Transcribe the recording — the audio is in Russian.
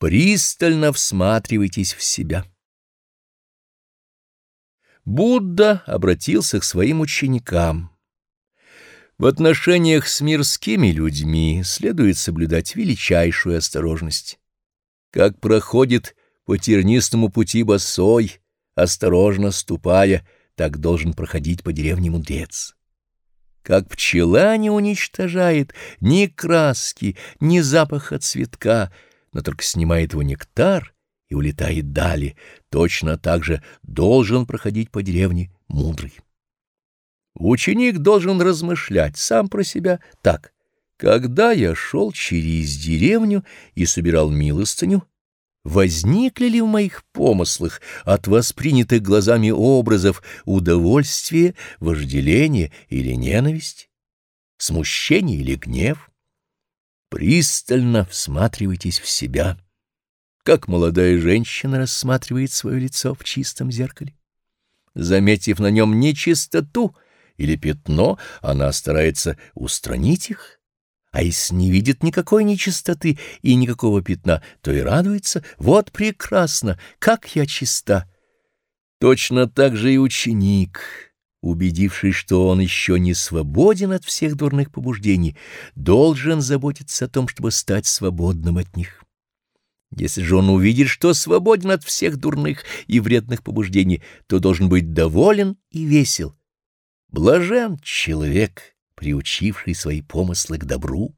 Пристально всматривайтесь в себя. Будда обратился к своим ученикам. В отношениях с мирскими людьми следует соблюдать величайшую осторожность. Как проходит по тернистому пути босой, осторожно ступая, так должен проходить по деревне мудрец. Как пчела не уничтожает ни краски, ни запаха цветка, но только снимает его нектар и улетает далее, точно так же должен проходить по деревне мудрый. Ученик должен размышлять сам про себя так. Когда я шел через деревню и собирал милостыню, возникли ли в моих помыслах от воспринятых глазами образов удовольствие, вожделение или ненависть, смущение или гнев? Пристально всматривайтесь в себя, как молодая женщина рассматривает свое лицо в чистом зеркале. Заметив на нем нечистоту или пятно, она старается устранить их а если не видит никакой нечистоты и никакого пятна, то и радуется. Вот прекрасно, как я чиста. Точно так же и ученик, убедившись, что он еще не свободен от всех дурных побуждений, должен заботиться о том, чтобы стать свободным от них. Если же он увидит, что свободен от всех дурных и вредных побуждений, то должен быть доволен и весел. Блажен человек, приучивший свои помыслы к добру.